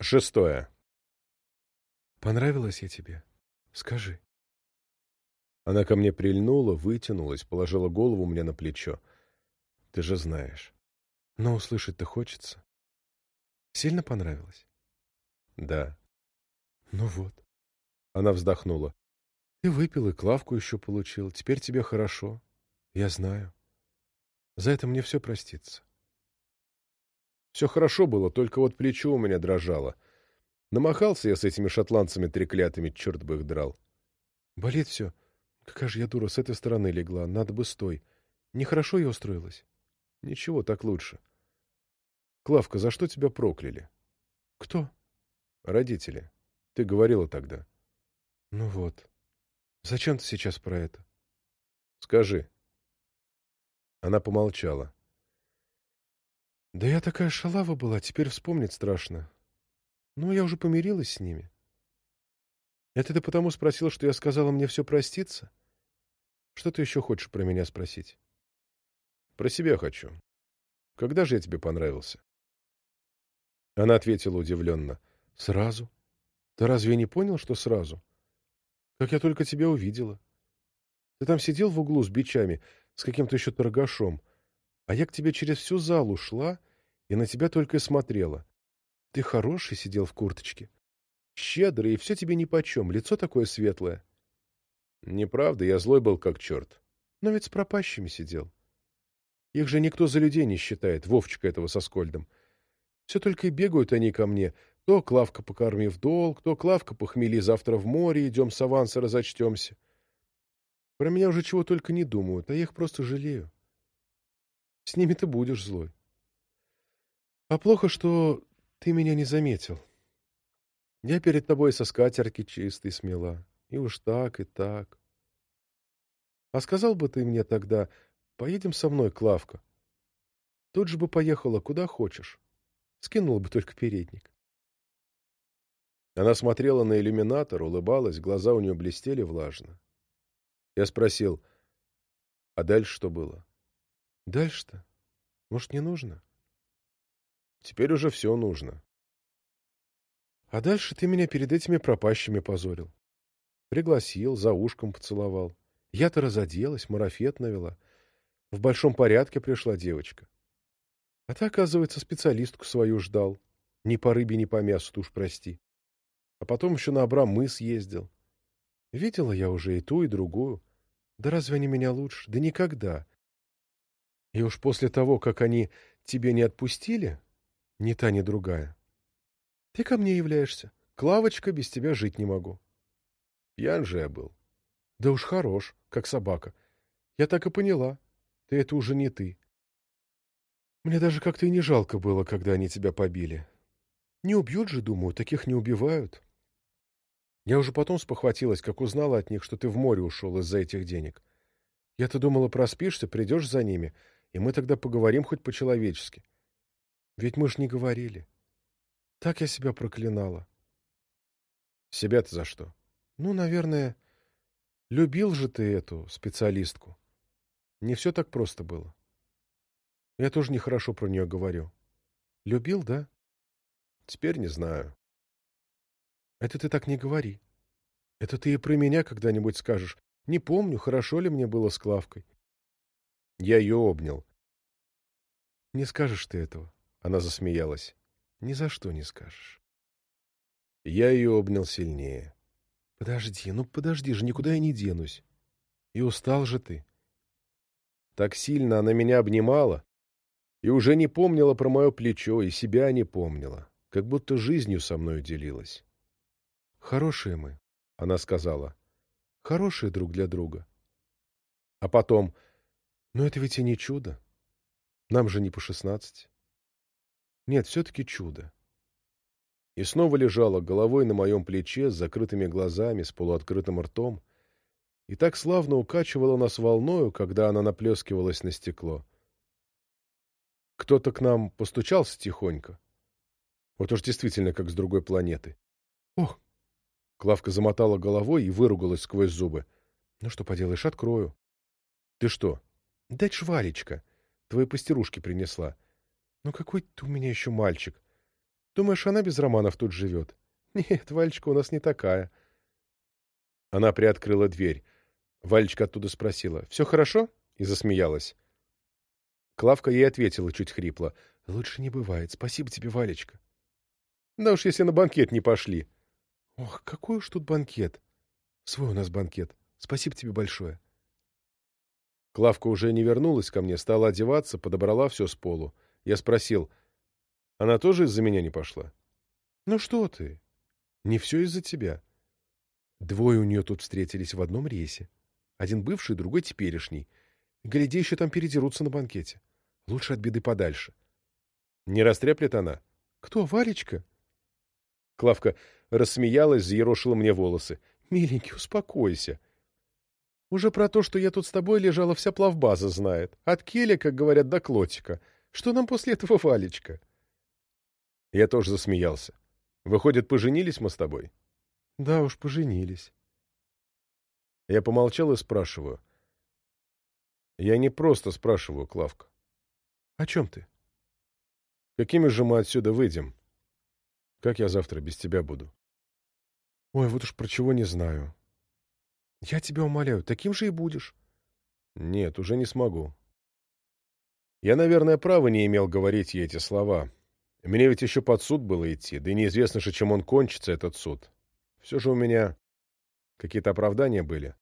Шестое. Понравилась я тебе? Скажи. Она ко мне прильнула, вытянулась, положила голову мне на плечо. Ты же знаешь. Но услышать-то хочется. Сильно понравилось? Да. Ну вот. Она вздохнула. Ты выпил и Клавку еще получил. Теперь тебе хорошо. Я знаю. За это мне все простится. Все хорошо было, только вот плечо у меня дрожало. Намахался я с этими шотландцами треклятыми, черт бы их драл. Болит все. Какая же я дура, с этой стороны легла. Надо бы стой. Нехорошо я устроилась? Ничего, так лучше. Клавка, за что тебя прокляли? Кто? Родители. Ты говорила тогда. Ну вот. Зачем ты сейчас про это? Скажи. Она помолчала. Да я такая шалава была, теперь вспомнить страшно. Ну, я уже помирилась с ними. Это ты потому спросил, что я сказала мне все проститься? Что ты еще хочешь про меня спросить? Про себя хочу. Когда же я тебе понравился? Она ответила удивленно. Сразу. Ты разве не понял, что сразу? Как я только тебя увидела. Ты там сидел в углу с бичами, с каким-то еще торгашом, а я к тебе через всю залу шла и на тебя только и смотрела. Ты хороший сидел в курточке. Щедрый, и все тебе нипочем, лицо такое светлое. Неправда, я злой был как черт. Но ведь с пропащими сидел. Их же никто за людей не считает, Вовчика этого со Скольдом. Все только и бегают они ко мне. То Клавка покорми в долг, то Клавка похмели завтра в море, идем с аванса разочтемся. Про меня уже чего только не думают, а я их просто жалею. С ними ты будешь злой. А плохо, что ты меня не заметил. Я перед тобой со скатерки чистой смела. И уж так, и так. А сказал бы ты мне тогда, поедем со мной, Клавка. Тут же бы поехала куда хочешь. Скинула бы только передник. Она смотрела на иллюминатор, улыбалась, глаза у нее блестели влажно. Я спросил, а дальше что было? Дальше-то? Может, не нужно? Теперь уже все нужно. А дальше ты меня перед этими пропащими позорил. Пригласил, за ушком поцеловал. Я-то разоделась, марафет навела. В большом порядке пришла девочка. А ты, оказывается, специалистку свою ждал. Ни по рыбе, ни по мясу, ты уж прости. А потом еще на Абрам съездил. Видела я уже и ту, и другую. Да разве они меня лучше? Да никогда. И уж после того, как они тебе не отпустили, ни та, ни другая, ты ко мне являешься. Клавочка, без тебя жить не могу. Пьян же я был. Да уж хорош, как собака. Я так и поняла. Ты это уже не ты. Мне даже как-то и не жалко было, когда они тебя побили. Не убьют же, думаю, таких не убивают. Я уже потом спохватилась, как узнала от них, что ты в море ушел из-за этих денег. Я-то думала, проспишься, придешь за ними, и мы тогда поговорим хоть по-человечески. Ведь мы ж не говорили. Так я себя проклинала. Себя-то за что? Ну, наверное, любил же ты эту специалистку. Не все так просто было. Я тоже нехорошо про нее говорю. Любил, да? Теперь не знаю. Это ты так не говори. Это ты и про меня когда-нибудь скажешь. Не помню, хорошо ли мне было с Клавкой. Я ее обнял. Не скажешь ты этого. Она засмеялась. Ни за что не скажешь. Я ее обнял сильнее. Подожди, ну подожди же, никуда я не денусь. И устал же ты. Так сильно она меня обнимала и уже не помнила про мое плечо, и себя не помнила, как будто жизнью со мной делилась. Хорошие мы, — она сказала. Хорошие друг для друга. А потом, но это ведь и не чудо. Нам же не по шестнадцать. Нет, все-таки чудо. И снова лежала головой на моем плече с закрытыми глазами, с полуоткрытым ртом, и так славно укачивала нас волною, когда она наплескивалась на стекло. Кто-то к нам постучался тихонько. Вот уж действительно, как с другой планеты. Ох! Клавка замотала головой и выругалась сквозь зубы. Ну что поделаешь, открою. Ты что? Дать швалечка. Твои пастерушки принесла. Ну какой ты у меня еще мальчик. Думаешь, она без романов тут живет? Нет, Валечка у нас не такая. Она приоткрыла дверь. Валечка оттуда спросила. «Все хорошо?» и засмеялась. Клавка ей ответила чуть хрипло. «Лучше не бывает. Спасибо тебе, Валечка». «Да уж, если на банкет не пошли». «Ох, какой уж тут банкет!» «Свой у нас банкет. Спасибо тебе большое». Клавка уже не вернулась ко мне, стала одеваться, подобрала все с полу. Я спросил, она тоже из-за меня не пошла? Ну что ты? Не все из-за тебя. Двое у нее тут встретились в одном рейсе. Один бывший, другой теперешний. Гляди, еще там передерутся на банкете. Лучше от беды подальше. Не растреплет она? Кто, Валечка? Клавка рассмеялась, заерошила мне волосы. Миленький, успокойся. Уже про то, что я тут с тобой лежала, вся плавбаза знает. От келя, как говорят, до клотика. Что нам после этого, Валечка? Я тоже засмеялся. Выходит, поженились мы с тобой? Да уж, поженились. Я помолчал и спрашиваю. Я не просто спрашиваю, Клавка. О чем ты? Какими же мы отсюда выйдем? Как я завтра без тебя буду? Ой, вот уж про чего не знаю. Я тебя умоляю, таким же и будешь. Нет, уже не смогу. Я, наверное, права не имел говорить ей эти слова. Мне ведь еще под суд было идти, да и неизвестно же, чем он кончится, этот суд. Все же у меня какие-то оправдания были.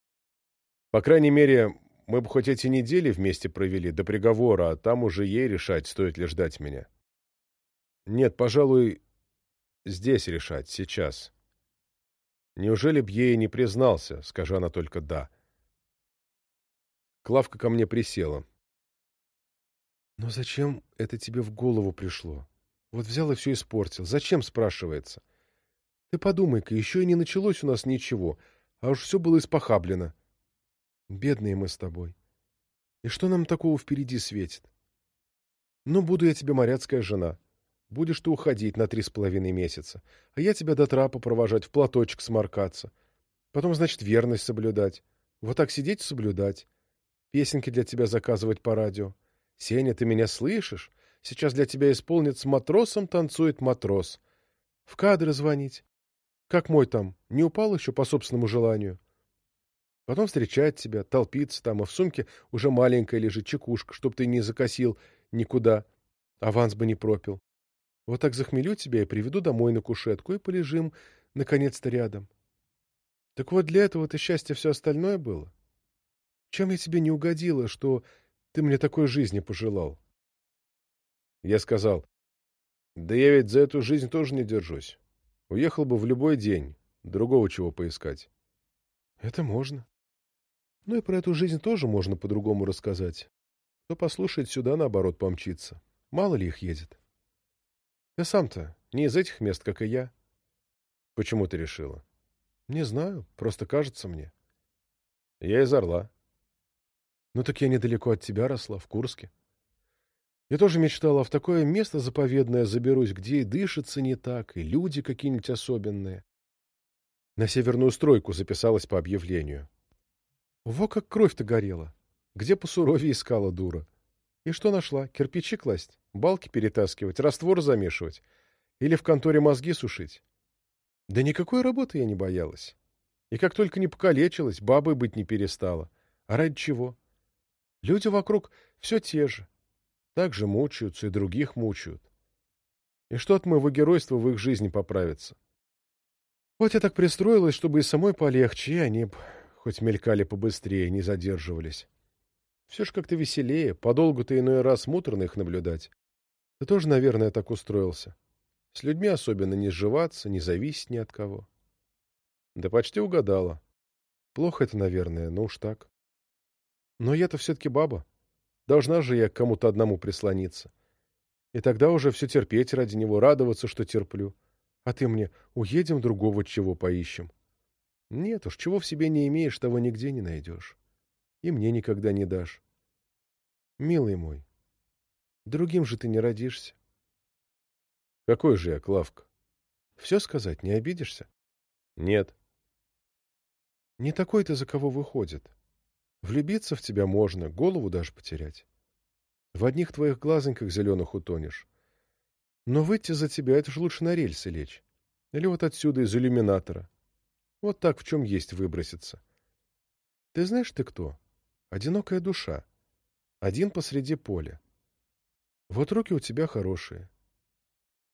По крайней мере, мы бы хоть эти недели вместе провели до приговора, а там уже ей решать, стоит ли ждать меня. Нет, пожалуй, здесь решать, сейчас. Неужели б ей не признался, скажа она только «да». Клавка ко мне присела. «Но зачем это тебе в голову пришло? Вот взял и все испортил. Зачем, спрашивается? Ты подумай-ка, еще и не началось у нас ничего, а уж все было испохаблено. Бедные мы с тобой. И что нам такого впереди светит? Ну, буду я тебе моряцкая жена. Будешь ты уходить на три с половиной месяца, а я тебя до трапа провожать, в платочек сморкаться. Потом, значит, верность соблюдать. Вот так сидеть соблюдать. Песенки для тебя заказывать по радио. Сеня, ты меня слышишь? Сейчас для тебя исполнит «С матросом танцует матрос». В кадры звонить. Как мой там, не упал еще по собственному желанию? Потом встречать тебя, толпиться там, а в сумке уже маленькая лежит чекушка, чтоб ты не закосил никуда, аванс бы не пропил. Вот так захмелю тебя и приведу домой на кушетку, и полежим, наконец-то, рядом. Так вот для этого-то счастье все остальное было. Чем я тебе не угодила, что ты мне такой жизни пожелал? Я сказал, да я ведь за эту жизнь тоже не держусь. Уехал бы в любой день, другого чего поискать. Это можно. Ну и про эту жизнь тоже можно по-другому рассказать. Кто послушает сюда, наоборот, помчится. Мало ли их едет. Ты сам-то не из этих мест, как и я. Почему ты решила? Не знаю, просто кажется мне. Я из Орла. Ну так я недалеко от тебя росла, в Курске. Я тоже мечтала, в такое место заповедное заберусь, где и дышится не так, и люди какие-нибудь особенные. На северную стройку записалась по объявлению. Во как кровь-то горела. Где посуровее искала дура. И что нашла? Кирпичи класть? Балки перетаскивать? Раствор замешивать? Или в конторе мозги сушить? Да никакой работы я не боялась. И как только не покалечилась, бабой быть не перестала. А ради чего? Люди вокруг все те же. Так же мучаются и других мучают. И что от моего геройства в их жизни поправится? Вот я так пристроилась, чтобы и самой полегче, и они хоть мелькали побыстрее, не задерживались. Все ж как-то веселее, подолгу-то иной раз муторно их наблюдать. Ты тоже, наверное, так устроился. С людьми особенно не сживаться, не зависеть ни от кого. Да почти угадала. Плохо это, наверное, но уж так. Но я-то все-таки баба. Должна же я к кому-то одному прислониться. И тогда уже все терпеть ради него, радоваться, что терплю. А ты мне уедем другого чего поищем. Нет уж, чего в себе не имеешь, того нигде не найдешь. И мне никогда не дашь. Милый мой, другим же ты не родишься. Какой же я, Клавка? Все сказать, не обидишься? Нет. Не такой ты, за кого выходит. Влюбиться в тебя можно, голову даже потерять. В одних твоих глазоньках зеленых утонешь. Но выйти за тебя — это же лучше на рельсы лечь. Или вот отсюда, из иллюминатора. Вот так в чем есть выброситься. Ты знаешь, ты кто? Одинокая душа. Один посреди поля. Вот руки у тебя хорошие.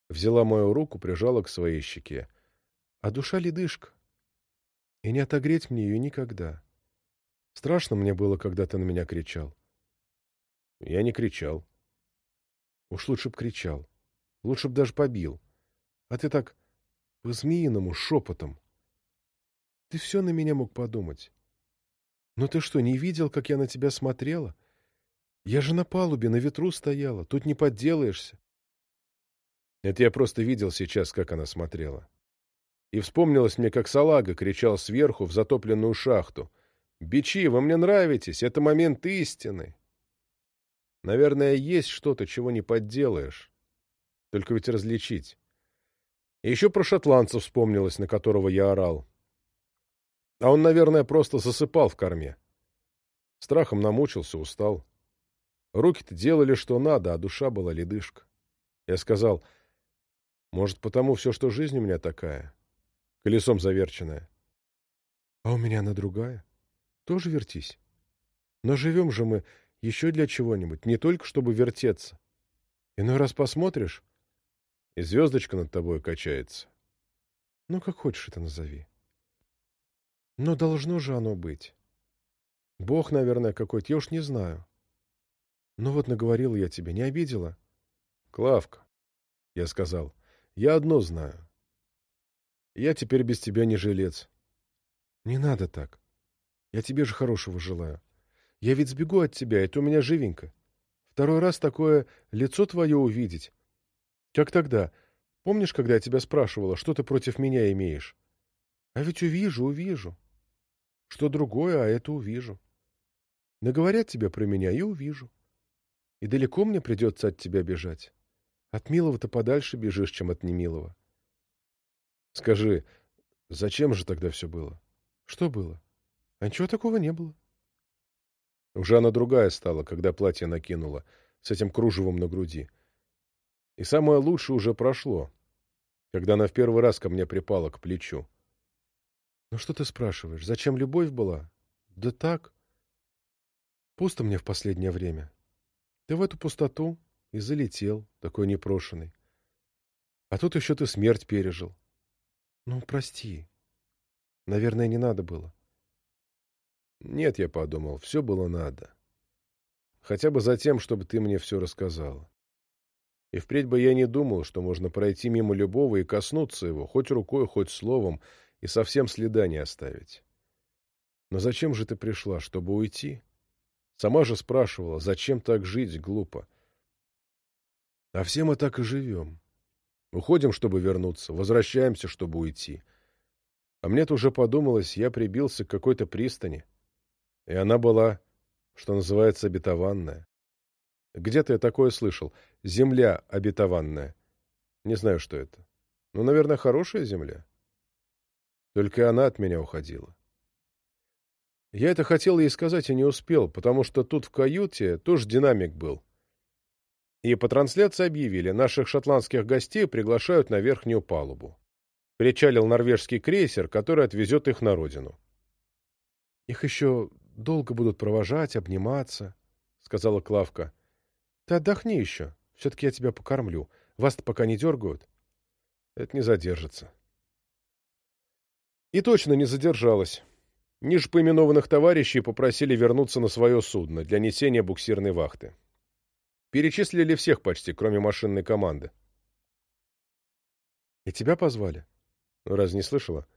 Взяла мою руку, прижала к своей щеке. А душа ледышка. И не отогреть мне ее никогда. Страшно мне было, когда ты на меня кричал. Я не кричал. Уж лучше б кричал. Лучше б даже побил. А ты так по-змеиному, шепотом. Ты все на меня мог подумать. Но ты что, не видел, как я на тебя смотрела? Я же на палубе, на ветру стояла. Тут не подделаешься. Это я просто видел сейчас, как она смотрела. И вспомнилось мне, как салага кричал сверху в затопленную шахту. «Бичи, вы мне нравитесь! Это момент истины!» Наверное, есть что-то, чего не подделаешь. Только ведь различить. И еще про шотландца вспомнилось, на которого я орал. А он, наверное, просто засыпал в корме. Страхом намучился, устал. Руки-то делали, что надо, а душа была ледышка. Я сказал, может, потому все, что жизнь у меня такая, колесом заверченная. А у меня она другая. Тоже вертись. Но живем же мы еще для чего-нибудь, не только чтобы вертеться. Иной раз посмотришь, и звездочка над тобой качается. Ну, как хочешь это назови. Но должно же оно быть. Бог, наверное, какой-то, я уж не знаю. Ну вот наговорила я тебе, не обидела? Клавка, я сказал, я одно знаю. Я теперь без тебя не жилец. Не надо так. Я тебе же хорошего желаю. Я ведь сбегу от тебя, это у меня живенько. Второй раз такое лицо твое увидеть. Как тогда? Помнишь, когда я тебя спрашивала, что ты против меня имеешь? А ведь увижу, увижу. Что другое, а это увижу. Наговорят тебе про меня и увижу. И далеко мне придется от тебя бежать. От милого-то подальше бежишь, чем от немилого. Скажи, зачем же тогда все было? Что было? А ничего такого не было. Уже она другая стала, когда платье накинула, с этим кружевом на груди. И самое лучшее уже прошло, когда она в первый раз ко мне припала к плечу. Ну что ты спрашиваешь, зачем любовь была? Да так. Пусто мне в последнее время. Ты в эту пустоту и залетел, такой непрошенный. А тут еще ты смерть пережил. Ну, прости. Наверное, не надо было. Нет, я подумал, все было надо. Хотя бы за тем, чтобы ты мне все рассказала. И впредь бы я не думал, что можно пройти мимо любого и коснуться его, хоть рукой, хоть словом, и совсем следа не оставить. Но зачем же ты пришла, чтобы уйти? Сама же спрашивала, зачем так жить глупо? А все мы так и живем. Уходим, чтобы вернуться, возвращаемся, чтобы уйти. А мне-то уже подумалось, я прибился к какой-то пристани. И она была, что называется, обетованная. Где-то я такое слышал. Земля обетованная. Не знаю, что это. Ну, наверное, хорошая земля. Только она от меня уходила. Я это хотел ей сказать и не успел, потому что тут в каюте тоже динамик был. И по трансляции объявили, наших шотландских гостей приглашают на верхнюю палубу. Причалил норвежский крейсер, который отвезет их на родину. Их еще долго будут провожать, обниматься, — сказала Клавка. — Ты отдохни еще. Все-таки я тебя покормлю. Вас-то пока не дергают. Это не задержится. И точно не задержалась. Ниже поименованных товарищей попросили вернуться на свое судно для несения буксирной вахты. Перечислили всех почти, кроме машинной команды. — И тебя позвали? — Раз не слышала?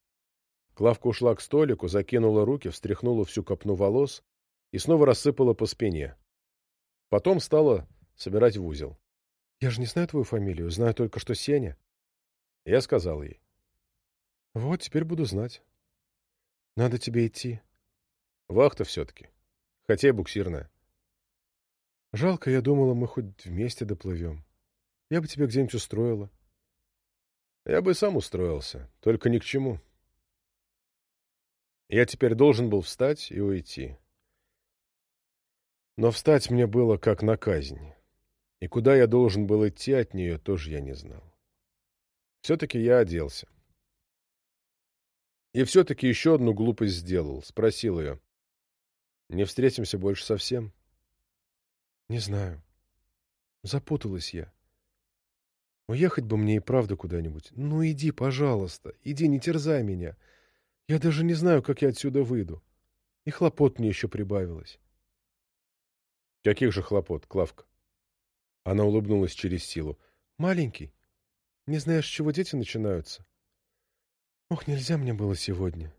— Клавка ушла к столику, закинула руки, встряхнула всю копну волос и снова рассыпала по спине. Потом стала собирать в узел. — Я же не знаю твою фамилию, знаю только, что Сеня. Я сказал ей. — Вот, теперь буду знать. Надо тебе идти. Вахта все-таки, хотя буксирная. Жалко, я думала, мы хоть вместе доплывем. Я бы тебя где-нибудь устроила. Я бы сам устроился, только ни к чему. Я теперь должен был встать и уйти. Но встать мне было как на казнь. И куда я должен был идти от нее, тоже я не знал. Все-таки я оделся. И все-таки еще одну глупость сделал. Спросил ее. Не встретимся больше совсем? Не знаю. Запуталась я. Уехать бы мне и правда куда-нибудь. Ну, иди, пожалуйста. Иди, не терзай меня. Я даже не знаю, как я отсюда выйду. И хлопот мне еще прибавилось. Каких же хлопот, Клавка? Она улыбнулась через силу. Маленький. Не знаешь, с чего дети начинаются? Ох, нельзя мне было сегодня.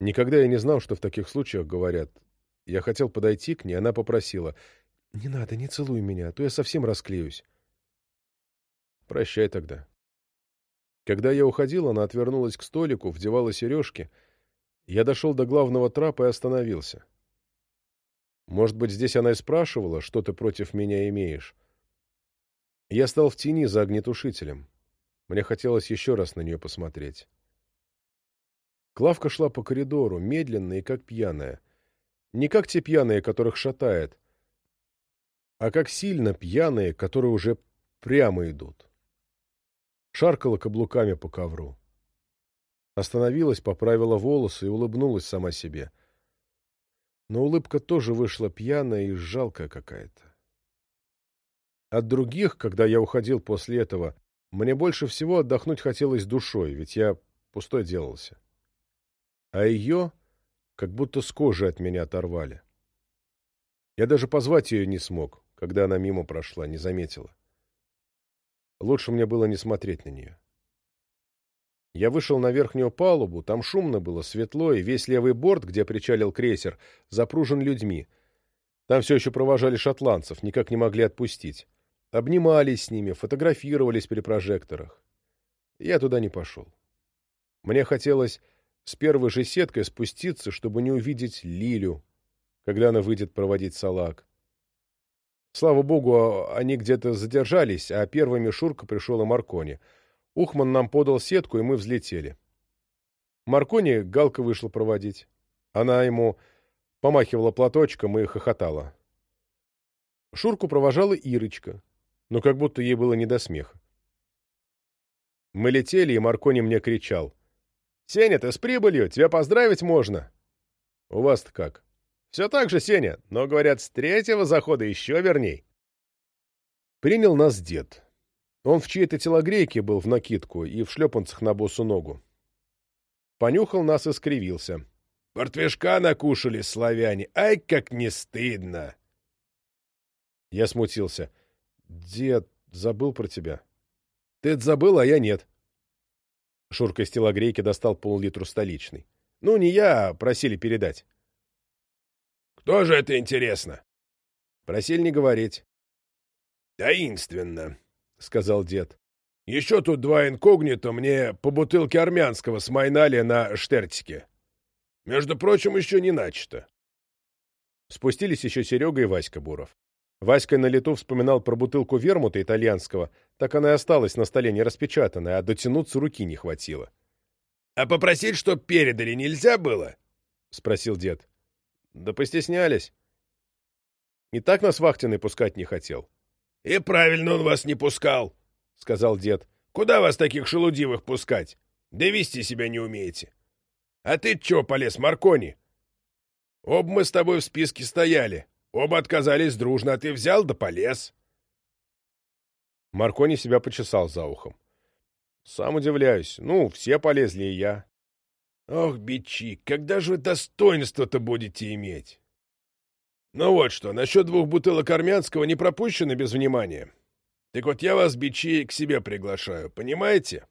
Никогда я не знал, что в таких случаях говорят. Я хотел подойти к ней, она попросила. «Не надо, не целуй меня, а то я совсем расклеюсь». «Прощай тогда». Когда я уходил, она отвернулась к столику, вдевала сережки. Я дошел до главного трапа и остановился. Может быть, здесь она и спрашивала, что ты против меня имеешь. Я стал в тени за огнетушителем. Мне хотелось еще раз на нее посмотреть. Клавка шла по коридору, медленно и как пьяная. Не как те пьяные, которых шатает, а как сильно пьяные, которые уже прямо идут шаркала каблуками по ковру. Остановилась, поправила волосы и улыбнулась сама себе. Но улыбка тоже вышла пьяная и жалкая какая-то. От других, когда я уходил после этого, мне больше всего отдохнуть хотелось душой, ведь я пустой делался. А ее как будто с кожи от меня оторвали. Я даже позвать ее не смог, когда она мимо прошла, не заметила. Лучше мне было не смотреть на нее. Я вышел на верхнюю палубу, там шумно было, светло, и весь левый борт, где причалил крейсер, запружен людьми. Там все еще провожали шотландцев, никак не могли отпустить. Обнимались с ними, фотографировались при прожекторах. Я туда не пошел. Мне хотелось с первой же сеткой спуститься, чтобы не увидеть Лилю, когда она выйдет проводить салак. Слава богу, они где-то задержались, а первыми Шурка пришел и Маркони. Ухман нам подал сетку, и мы взлетели. Маркони Галка вышла проводить. Она ему помахивала платочком и хохотала. Шурку провожала Ирочка, но как будто ей было не до смеха. Мы летели, и Маркони мне кричал. «Сеня, ты с прибылью! Тебя поздравить можно!» «У вас-то как?» Все так же, Сеня, но, говорят, с третьего захода еще верней. Принял нас дед. Он в чьей-то телогрейке был в накидку и в шлепанцах на босу ногу. Понюхал нас и скривился. «Портвешка накушали славяне! Ай, как не стыдно!» Я смутился. «Дед, забыл про тебя». «Ты забыл, а я нет». Шурка из телогрейки достал пол-литру столичный. «Ну, не я, а просили передать». Кто же это интересно? Просили не говорить. Таинственно, сказал дед. Еще тут два инкогнито мне по бутылке армянского смайнали на штертике. Между прочим, еще не начато. Спустились еще Серега и Васька Буров. Васька на лету вспоминал про бутылку вермута итальянского, так она и осталась на столе не распечатанная, а дотянуться руки не хватило. — А попросить, чтоб передали, нельзя было? — спросил дед. Да постеснялись. И так нас вахтенный пускать не хотел. — И правильно он вас не пускал, — сказал дед. — Куда вас таких шелудивых пускать? Да вести себя не умеете. А ты чё полез, Маркони? Оба мы с тобой в списке стояли. Оба отказались дружно, а ты взял да полез. Маркони себя почесал за ухом. Сам удивляюсь. Ну, все полезли, и я. Ох, бичи, когда же вы достоинство-то будете иметь? Ну вот что, насчет двух бутылок армянского не пропущено без внимания. Так вот я вас, бичи, к себе приглашаю, понимаете?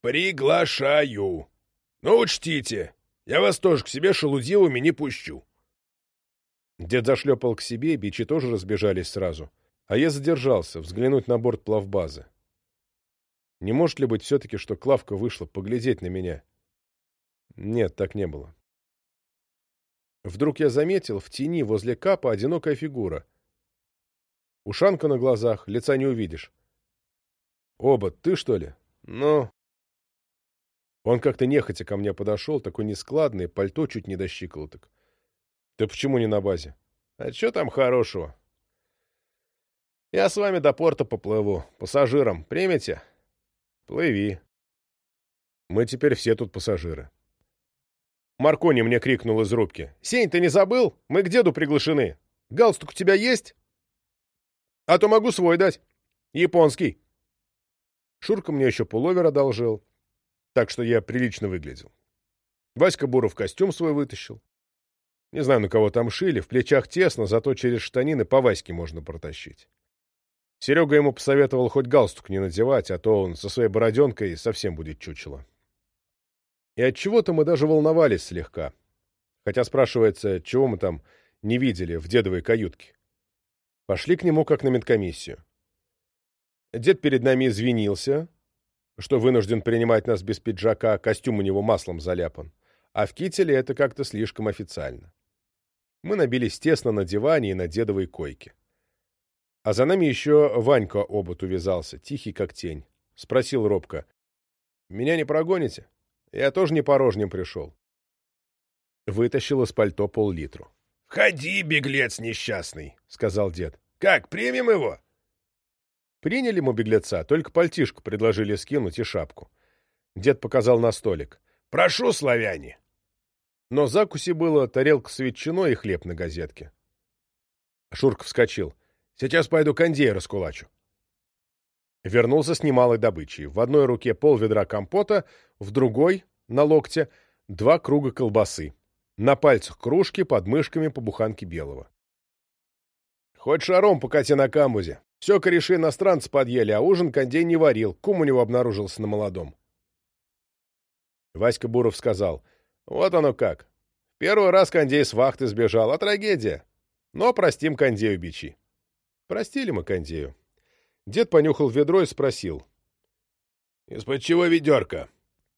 Приглашаю. Ну, учтите, я вас тоже к себе шелудивыми не пущу. Дед зашлепал к себе, бичи тоже разбежались сразу. А я задержался, взглянуть на борт плавбазы. Не может ли быть все-таки, что Клавка вышла поглядеть на меня? Нет, так не было. Вдруг я заметил, в тени возле капа одинокая фигура. Ушанка на глазах, лица не увидишь. Оба, ты что ли? Ну... Он как-то нехотя ко мне подошел, такой нескладный, пальто чуть не до щиколоток. Ты почему не на базе? А что там хорошего? Я с вами до порта поплыву, пассажирам. Примете? Плыви. Мы теперь все тут пассажиры. Маркони мне крикнул из рубки. «Сень, ты не забыл? Мы к деду приглашены. Галстук у тебя есть? А то могу свой дать. Японский». Шурка мне еще пуловер одолжил, так что я прилично выглядел. Васька Буров костюм свой вытащил. Не знаю, на кого там шили, в плечах тесно, зато через штанины по Ваське можно протащить. Серега ему посоветовал хоть галстук не надевать, а то он со своей бороденкой совсем будет чучело. И от чего то мы даже волновались слегка. Хотя спрашивается, чего мы там не видели в дедовой каютке. Пошли к нему как на медкомиссию. Дед перед нами извинился, что вынужден принимать нас без пиджака, костюм у него маслом заляпан. А в кителе это как-то слишком официально. Мы набились тесно на диване и на дедовой койке. А за нами еще Ванька обут увязался, тихий как тень. Спросил робко. «Меня не прогоните? Я тоже не порожним пришел». Вытащил из пальто пол-литру. «Входи, беглец несчастный», — сказал дед. «Как, примем его?» Приняли мы беглеца, только пальтишку предложили скинуть и шапку. Дед показал на столик. «Прошу, славяне!» Но закуси было тарелка с ветчиной и хлеб на газетке. Шурка вскочил. Сейчас пойду кондей раскулачу. Вернулся с немалой добычей. В одной руке пол ведра компота, в другой, на локте, два круга колбасы. На пальцах кружки, под мышками по буханке белого. Хоть шаром покати на камбузе. Все кореши иностранцы подъели, а ужин кондей не варил. Кум у него обнаружился на молодом. Васька Буров сказал, вот оно как. Первый раз кондей с вахты сбежал, а трагедия. Но простим кондею бичи. Простили мы кондею. Дед понюхал ведро и спросил. — Из-под чего ведерко?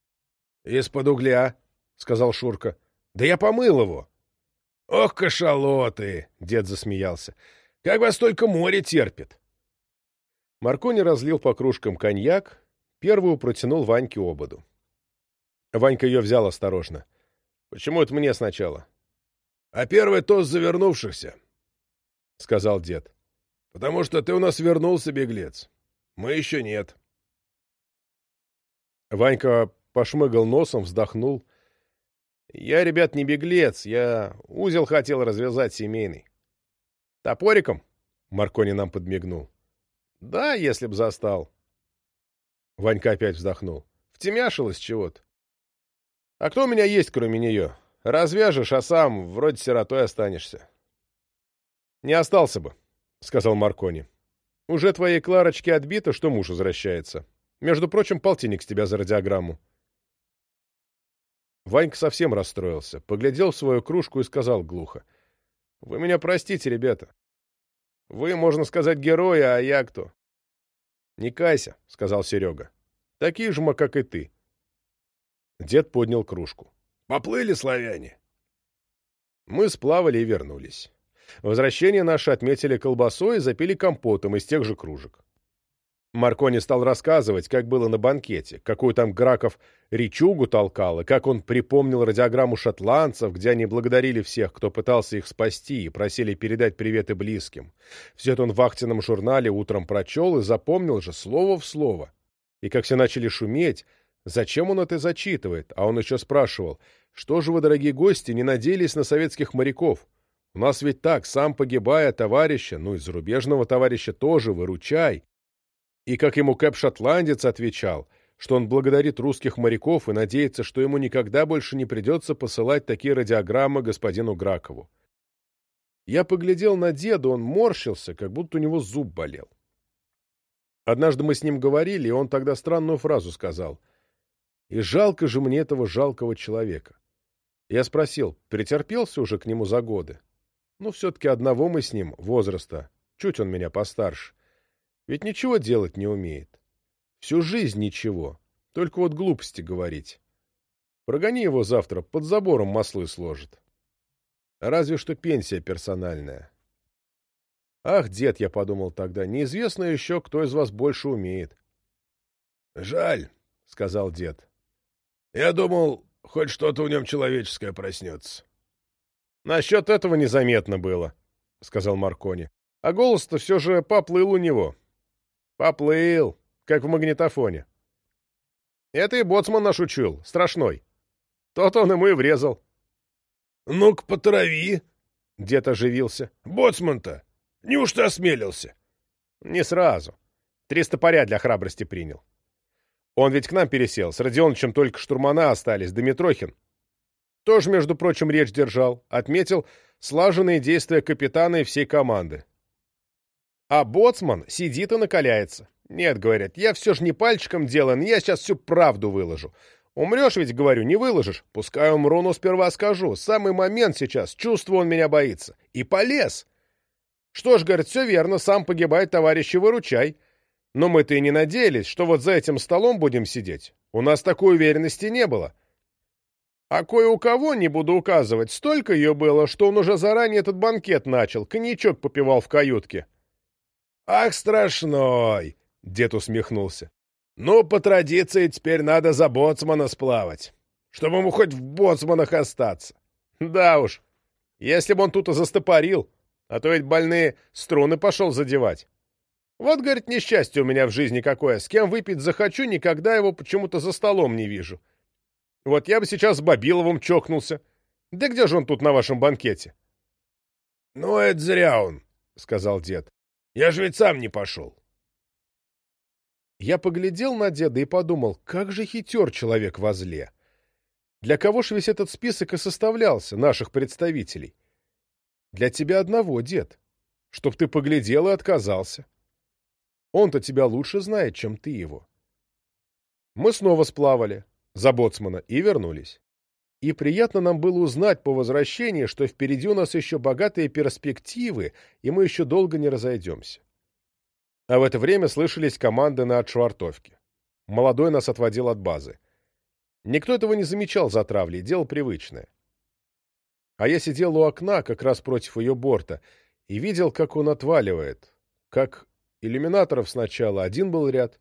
— Из-под угля, — сказал Шурка. — Да я помыл его. — Ох, кашалоты! — дед засмеялся. — Как вас только море терпит! Маркони разлил по кружкам коньяк, первую протянул Ваньке ободу. Ванька ее взял осторожно. — Почему это мне сначала? — А первый тост завернувшихся, — сказал дед. Потому что ты у нас вернулся, беглец. Мы еще нет. Ванька пошмыгал носом, вздохнул. Я, ребят, не беглец. Я узел хотел развязать семейный. Топориком? Маркони нам подмигнул. Да, если б застал. Ванька опять вздохнул. Втемяшилось чего-то. А кто у меня есть, кроме нее? Развяжешь, а сам вроде сиротой останешься. Не остался бы. — сказал Маркони. «Уже твоей Кларочке отбито, что муж возвращается. Между прочим, полтинник с тебя за радиограмму». Ванька совсем расстроился, поглядел в свою кружку и сказал глухо. «Вы меня простите, ребята. Вы, можно сказать, герои, а я кто?» «Не кайся», — сказал Серега. «Такие же мы, как и ты». Дед поднял кружку. «Поплыли, славяне?» Мы сплавали и вернулись. Возвращение наше отметили колбасой и запили компотом из тех же кружек. Маркони стал рассказывать, как было на банкете, какую там Граков речугу толкал, и как он припомнил радиограмму шотландцев, где они благодарили всех, кто пытался их спасти, и просили передать приветы близким. Все это он в вахтенном журнале утром прочел и запомнил же слово в слово. И как все начали шуметь, зачем он это зачитывает, а он еще спрашивал, что же вы, дорогие гости, не надеялись на советских моряков? У нас ведь так, сам погибая товарища, ну и зарубежного товарища тоже, выручай. И как ему Кэп-шотландец отвечал, что он благодарит русских моряков и надеется, что ему никогда больше не придется посылать такие радиограммы господину Гракову. Я поглядел на деда, он морщился, как будто у него зуб болел. Однажды мы с ним говорили, и он тогда странную фразу сказал. «И жалко же мне этого жалкого человека». Я спросил, претерпелся уже к нему за годы? Ну, все-таки одного мы с ним, возраста. Чуть он меня постарше. Ведь ничего делать не умеет. Всю жизнь ничего. Только вот глупости говорить. Прогони его завтра, под забором маслы сложит. Разве что пенсия персональная. Ах, дед, я подумал тогда, неизвестно еще, кто из вас больше умеет. Жаль, — сказал дед. Я думал, хоть что-то в нем человеческое проснется. Насчет этого незаметно было, — сказал Маркони. А голос-то все же поплыл у него. Поплыл, как в магнитофоне. Это и боцман наш учил, страшной. Тот он ему и врезал. — Ну-ка, потрави! — дед оживился. — Боцман-то! Неужто осмелился? — Не сразу. Три стопоря для храбрости принял. Он ведь к нам пересел, с Родионовичем только штурмана остались, да Митрохин. Тоже, между прочим, речь держал, отметил слаженные действия капитана и всей команды. А боцман сидит и накаляется. Нет, говорят, я все же не пальчиком делан, я сейчас всю правду выложу. Умрешь ведь, говорю, не выложишь. Пускай умру, но сперва скажу. Самый момент сейчас, чувствую, он меня боится. И полез. Что ж, говорит, все верно, сам погибай, товарищи, выручай. Но мы-то и не надеялись, что вот за этим столом будем сидеть. У нас такой уверенности не было. А кое у кого, не буду указывать, столько ее было, что он уже заранее этот банкет начал, коньячок попивал в каютке. «Ах, страшной!» — дед усмехнулся. «Ну, по традиции теперь надо за боцмана сплавать, чтобы ему хоть в боцманах остаться». «Да уж, если бы он тут и застопорил, а то ведь больные струны пошел задевать. Вот, говорит, несчастье у меня в жизни какое, с кем выпить захочу, никогда его почему-то за столом не вижу. Вот я бы сейчас с Бабиловым чокнулся. Да где же он тут на вашем банкете?» «Ну, это зря он», — сказал дед. «Я же ведь сам не пошел». Я поглядел на деда и подумал, как же хитер человек возле. Для кого ж весь этот список и составлялся, наших представителей? Для тебя одного, дед. Чтоб ты поглядел и отказался. Он-то тебя лучше знает, чем ты его. Мы снова сплавали за боцмана и вернулись. И приятно нам было узнать по возвращении, что впереди у нас еще богатые перспективы, и мы еще долго не разойдемся. А в это время слышались команды на отшвартовке. Молодой нас отводил от базы. Никто этого не замечал за травлей, дело привычное. А я сидел у окна, как раз против ее борта, и видел, как он отваливает, как иллюминаторов сначала один был ряд,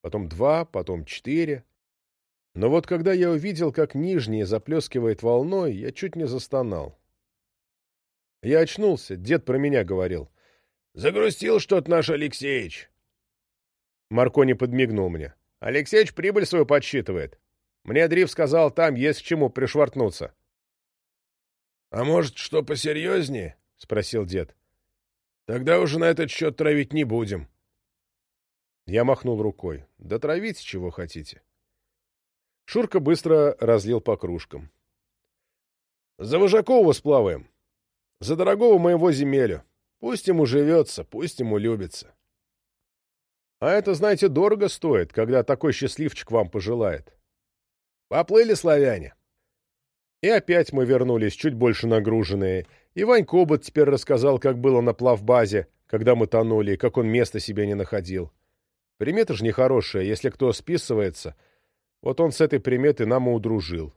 потом два, потом четыре. Но вот когда я увидел, как нижний заплескивает волной, я чуть не застонал. Я очнулся, дед про меня говорил. Загрустил что-то наш Алексеич. Маркони подмигнул мне. Алексеич прибыль свою подсчитывает. Мне Дрив сказал, там есть к чему пришвартнуться. — А может, что посерьезнее? — спросил дед. — Тогда уже на этот счет травить не будем. Я махнул рукой. — Да травите, чего хотите. Шурка быстро разлил по кружкам. — За Вожакова сплаваем. За дорогого моего земелю. Пусть ему живется, пусть ему любится. А это, знаете, дорого стоит, когда такой счастливчик вам пожелает. Поплыли славяне. И опять мы вернулись, чуть больше нагруженные. И Вань Кобот теперь рассказал, как было на плавбазе, когда мы тонули, и как он места себе не находил. Примета же нехорошая, если кто списывается. Вот он с этой приметой нам и удружил.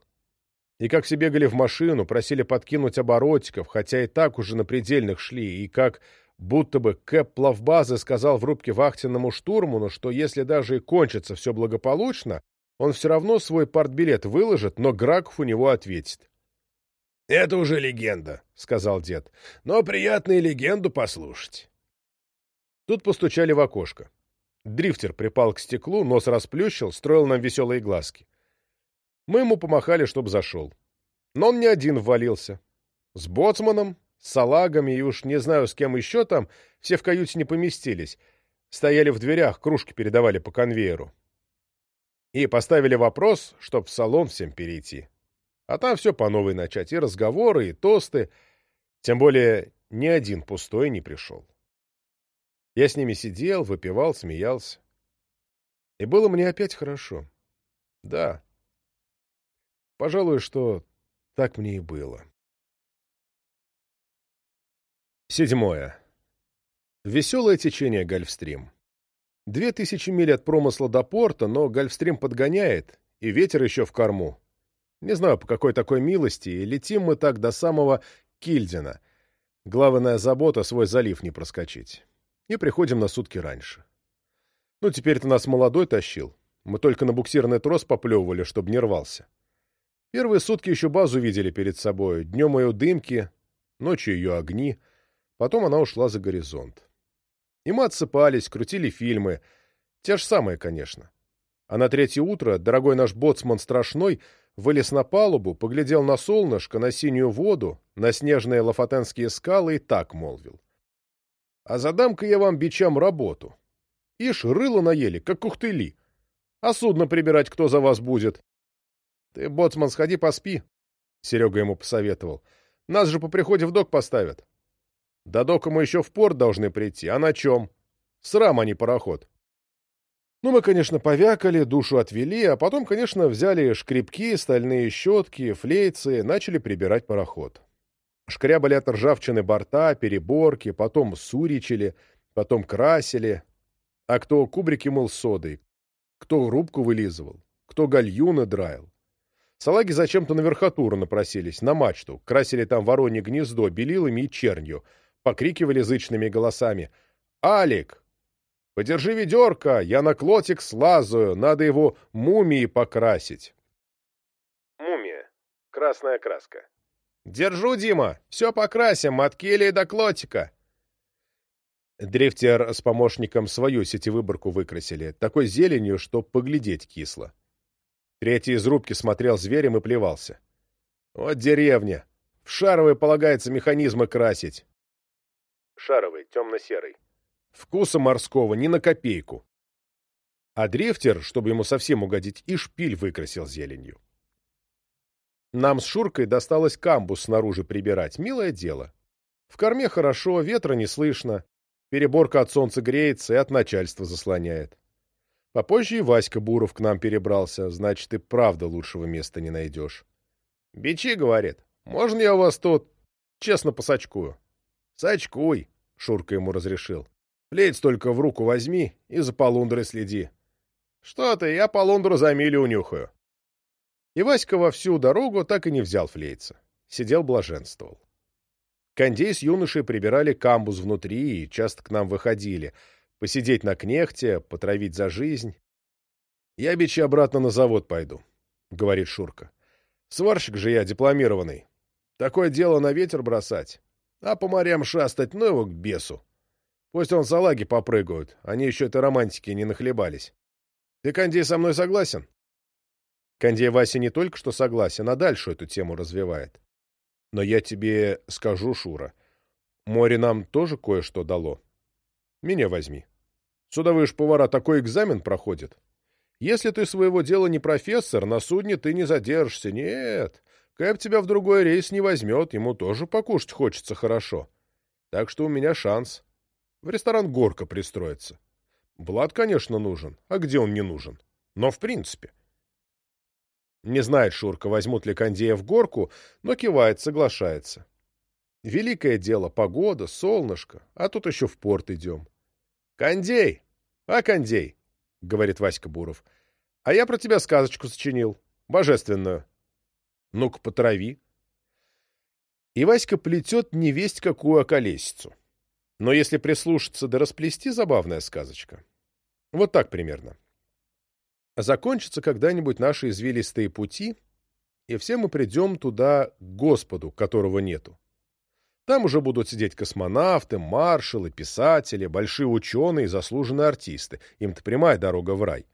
И как все бегали в машину, просили подкинуть оборотиков, хотя и так уже на предельных шли, и как будто бы Кэп плавбазы сказал в рубке вахтенному штурману, что если даже и кончится все благополучно, он все равно свой партбилет выложит, но Граков у него ответит. — Это уже легенда, — сказал дед, — но приятно и легенду послушать. Тут постучали в окошко. Дрифтер припал к стеклу, нос расплющил, строил нам веселые глазки. Мы ему помахали, чтоб зашел. Но он не один ввалился. С боцманом, с салагами и уж не знаю, с кем еще там, все в каюте не поместились. Стояли в дверях, кружки передавали по конвейеру. И поставили вопрос, чтоб в салон всем перейти. А там все по новой начать, и разговоры, и тосты. Тем более ни один пустой не пришел. Я с ними сидел, выпивал, смеялся. И было мне опять хорошо. Да, Пожалуй, что так мне и было. Седьмое. Веселое течение Гольфстрим. Две тысячи миль от промысла до порта, но Гольфстрим подгоняет, и ветер еще в корму. Не знаю, по какой такой милости, и летим мы так до самого Кильдина. Главная забота — свой залив не проскочить. И приходим на сутки раньше. Ну, теперь-то нас молодой тащил. Мы только на буксирный трос поплевывали, чтобы не рвался. Первые сутки еще базу видели перед собой. Днем ее дымки, ночью ее огни. Потом она ушла за горизонт. И мы отсыпались, крутили фильмы. Те же самые, конечно. А на третье утро дорогой наш боцман Страшной вылез на палубу, поглядел на солнышко, на синюю воду, на снежные лафатенские скалы и так молвил. «А задам-ка я вам, бичам, работу. Ишь, рыло наели, как кухтыли. А судно прибирать кто за вас будет?» «Ты, боцман, сходи поспи», — Серега ему посоветовал. «Нас же по приходе в док поставят». «До дока мы еще в порт должны прийти. А на чем? Срам, а не пароход». Ну, мы, конечно, повякали, душу отвели, а потом, конечно, взяли шкребки, стальные щетки, флейцы, начали прибирать пароход. Шкрябали от ржавчины борта, переборки, потом суричили, потом красили. А кто кубрики мыл содой, кто рубку вылизывал, кто гальюны драил. Салаги зачем-то на верхотуру напросились, на мачту, красили там воронье гнездо белилами и чернью, покрикивали зычными голосами «Алик! Подержи ведерко, я на клотик слазаю, надо его мумией покрасить. Мумия. Красная краска. Держу, Дима, все покрасим, от кели до клотика. Дрифтер с помощником свою сетевыборку выкрасили, такой зеленью, что поглядеть кисло. Третий из рубки смотрел зверем и плевался. Вот деревня. В шаровой полагается механизмы красить. Шаровый, темно-серый. Вкуса морского ни на копейку. А дрифтер, чтобы ему совсем угодить, и шпиль выкрасил зеленью. Нам с Шуркой досталось камбус снаружи прибирать. Милое дело. В корме хорошо, ветра не слышно. Переборка от солнца греется и от начальства заслоняет. Попозже и Васька Буров к нам перебрался, значит, и правда лучшего места не найдешь. «Бичи, — говорит, — можно я у вас тут честно посачкую?» «Сачкуй», — Шурка ему разрешил. Плеть только в руку возьми и за полундрой следи. Что ты, я полундру за милю унюхаю. И Васька во всю дорогу так и не взял флейца. Сидел блаженствовал. Кондей с юношей прибирали камбуз внутри и часто к нам выходили. Посидеть на кнехте, потравить за жизнь. «Я, бичи, обратно на завод пойду», — говорит Шурка. «Сварщик же я дипломированный. Такое дело на ветер бросать. А по морям шастать, ну его к бесу. Пусть он салаги попрыгают, они еще этой романтики не нахлебались. Ты, Кондей, со мной согласен? Кондей Вася не только что согласен, а дальше эту тему развивает. Но я тебе скажу, Шура, море нам тоже кое-что дало. Меня возьми. Судовые ж повара такой экзамен проходят. Если ты своего дела не профессор, на судне ты не задержишься. Нет, Кэп тебя в другой рейс не возьмет, ему тоже покушать хочется хорошо. Так что у меня шанс. В ресторан «Горка» пристроиться. Блад, конечно, нужен. А где он не нужен? Но в принципе. Не знает Шурка, возьмут ли Кондея в горку, но кивает, соглашается. Великое дело — погода, солнышко, а тут еще в порт идем. — Кондей! А, Кондей! — говорит Васька Буров. — А я про тебя сказочку сочинил. Божественную. — Ну-ка, потрави. И Васька плетет невесть какую околесицу. Но если прислушаться да расплести, забавная сказочка. Вот так примерно. Закончатся когда-нибудь наши извилистые пути, и все мы придем туда к Господу, которого нету. Там уже будут сидеть космонавты, маршалы, писатели, большие ученые и заслуженные артисты. Им-то прямая дорога в рай.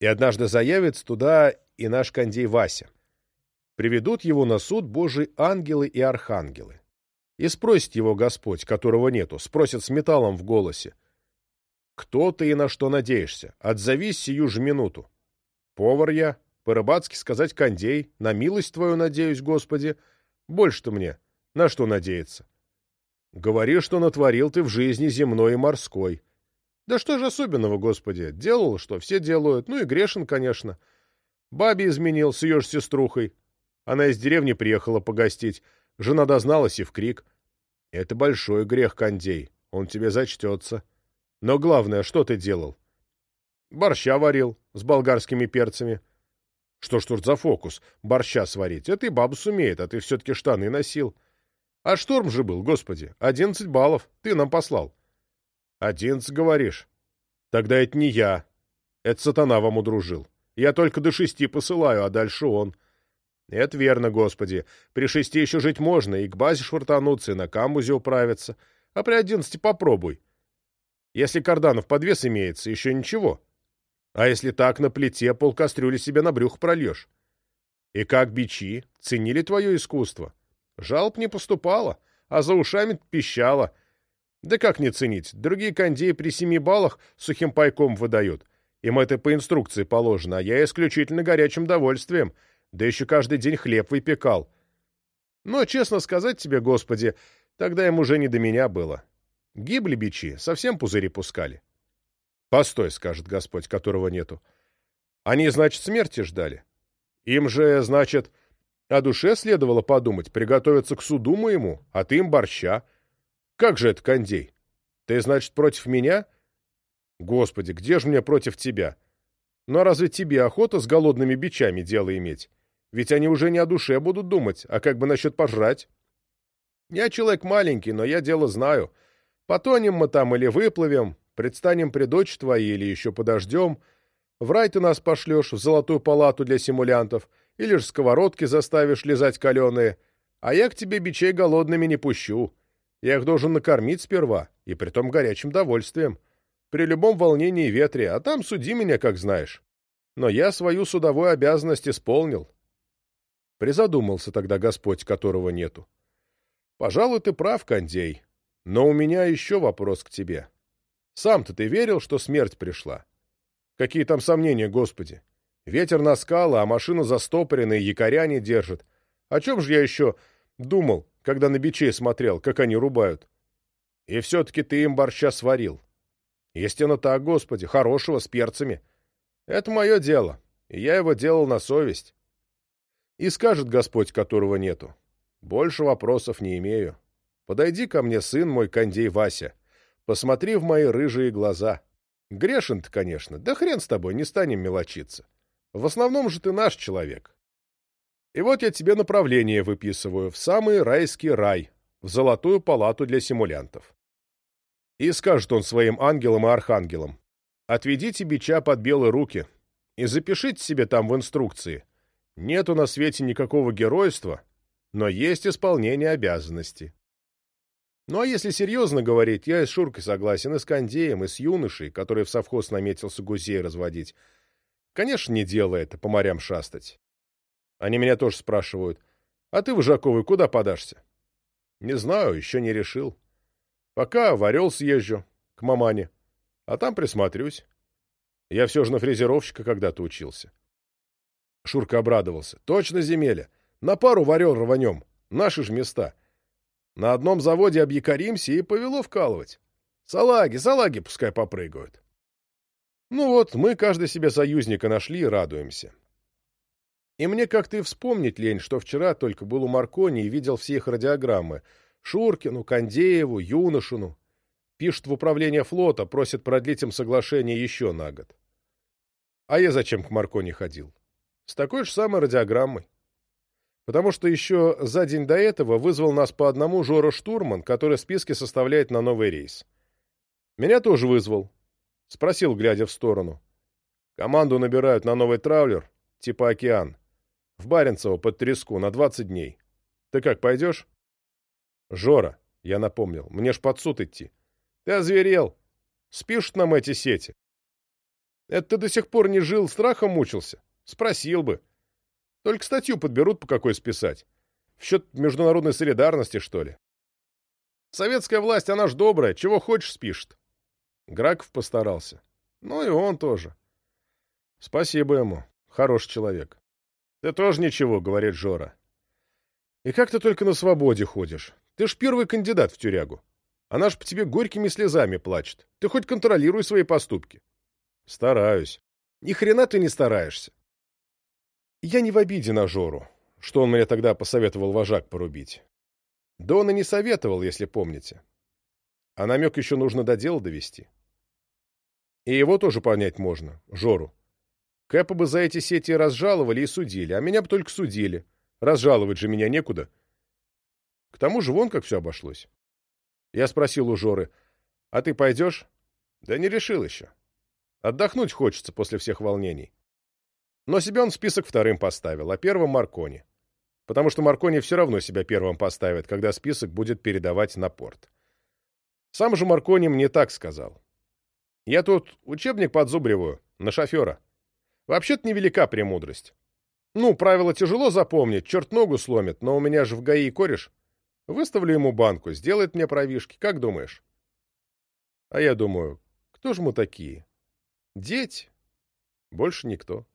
И однажды заявится туда и наш кондей Вася. Приведут его на суд Божий ангелы и архангелы. И спросит его Господь, которого нету, спросит с металлом в голосе. «Кто ты и на что надеешься? Отзовись сию же минуту». «Повар я, по-рыбацки сказать кондей, на милость твою надеюсь, Господи. Больше-то мне, на что надеяться?» «Говори, что натворил ты в жизни земной и морской». «Да что же особенного, Господи? Делал, что все делают, ну и грешен, конечно. Бабе изменил с ее же сеструхой. Она из деревни приехала погостить». Жена дозналась и в крик. Это большой грех, Кондей, он тебе зачтется. Но главное, что ты делал? Борща варил с болгарскими перцами. Что ж тут за фокус? Борща сварить. Это и баба сумеет, а ты все-таки штаны носил. А шторм же был, господи. Одиннадцать баллов. Ты нам послал. Одиннадцать, говоришь? Тогда это не я. Это сатана вам удружил. Я только до шести посылаю, а дальше он. Это верно, Господи. При шести еще жить можно, и к базе швартануться, и на камбузе управиться. а при одиннадцати попробуй. Если карданов подвес имеется, еще ничего. А если так, на плите полкастрюли себе на брюх прольешь. И как бичи ценили твое искусство. Жалоб не поступало, а за ушами пищало. Да как не ценить? Другие кондеи при семи баллах сухим пайком выдают. Им это по инструкции положено, а я исключительно горячим довольствием. Да еще каждый день хлеб выпекал. Но, честно сказать тебе, Господи, тогда им уже не до меня было. Гибли бичи, совсем пузыри пускали. Постой, скажет Господь, которого нету. Они, значит, смерти ждали. Им же, значит, о душе следовало подумать, приготовиться к суду моему, а ты им борща. Как же это, кондей? Ты, значит, против меня? Господи, где же мне против тебя? Но разве тебе охота с голодными бичами дело иметь? Ведь они уже не о душе будут думать, а как бы насчет пожрать. Я человек маленький, но я дело знаю. Потонем мы там или выплывем, предстанем при дочь твоей или еще подождем. В рай ты нас пошлешь, в золотую палату для симулянтов, или ж сковородки заставишь лизать каленые, а я к тебе бичей голодными не пущу. Я их должен накормить сперва, и притом горячим довольствием. При любом волнении и ветре, а там суди меня, как знаешь. Но я свою судовую обязанность исполнил. Призадумался тогда Господь, которого нету. Пожалуй, ты прав, Кондей, но у меня еще вопрос к тебе. Сам-то ты верил, что смерть пришла? Какие там сомнения, Господи? Ветер на скалы, а машина застопорена и якоря не держит. О чем же я еще думал, когда на бичей смотрел, как они рубают? И все-таки ты им борща сварил. Истинно так, Господи, хорошего, с перцами. Это мое дело, и я его делал на совесть. И скажет Господь, которого нету. Больше вопросов не имею. Подойди ко мне, сын мой, кондей Вася. Посмотри в мои рыжие глаза. Грешен ты, конечно. Да хрен с тобой, не станем мелочиться. В основном же ты наш человек. И вот я тебе направление выписываю в самый райский рай, в золотую палату для симулянтов. И скажет он своим ангелам и архангелам, «Отведите бича под белые руки и запишите себе там в инструкции. Нету на свете никакого геройства, но есть исполнение обязанностей». Ну а если серьезно говорить, я и с Шуркой согласен, и с Кондеем, и с юношей, который в совхоз наметился гусей разводить. Конечно, не дело это, по морям шастать. Они меня тоже спрашивают, а ты, Выжаковый, куда подашься? Не знаю, еще не решил. Пока в Орел съезжу, к мамане, а там присмотрюсь. Я все же на фрезеровщика когда-то учился. Шурка обрадовался. Точно, земеля. На пару в рванем. Наши ж места. На одном заводе объякоримся и повело вкалывать. Салаги, салаги пускай попрыгают. Ну вот, мы каждый себе союзника нашли и радуемся. И мне как-то и вспомнить лень, что вчера только был у Маркони и видел все их радиограммы — Шуркину, Кондееву, Юношину. Пишут в управление флота, просят продлить им соглашение еще на год. А я зачем к Маркони ходил? С такой же самой радиограммой. Потому что еще за день до этого вызвал нас по одному Жора Штурман, который списки составляет на новый рейс. Меня тоже вызвал. Спросил, глядя в сторону. Команду набирают на новый траулер, типа «Океан». В Баренцево под треску на 20 дней. Ты как, пойдешь? Жора, я напомнил, мне ж под суд идти. Ты озверел. Спишут нам эти сети. Это ты до сих пор не жил, страхом мучился? Спросил бы. Только статью подберут, по какой списать. В счет международной солидарности, что ли? Советская власть, она ж добрая, чего хочешь спишет. Граков постарался. Ну и он тоже. Спасибо ему. Хороший человек. Ты тоже ничего, говорит Жора. И как ты только на свободе ходишь? Ты ж первый кандидат в тюрягу. Она ж по тебе горькими слезами плачет. Ты хоть контролируй свои поступки. Стараюсь. Ни хрена ты не стараешься. Я не в обиде на Жору, что он мне тогда посоветовал вожак порубить. Да он и не советовал, если помните. А намек еще нужно до дела довести. И его тоже понять можно, Жору. Кэпа бы за эти сети разжаловали и судили, а меня бы только судили. Разжаловать же меня некуда. К тому же вон как все обошлось. Я спросил у Жоры, а ты пойдешь? Да не решил еще. Отдохнуть хочется после всех волнений. Но себя он список вторым поставил, а первым Маркони. Потому что Маркони все равно себя первым поставит, когда список будет передавать на порт. Сам же Маркони мне так сказал. Я тут учебник подзубриваю, на шофера. Вообще-то невелика премудрость. Ну, правила тяжело запомнить, черт ногу сломит, но у меня же в ГАИ кореш. Выставлю ему банку, сделает мне провишки, как думаешь? А я думаю, кто же мы такие? Дети? Больше никто.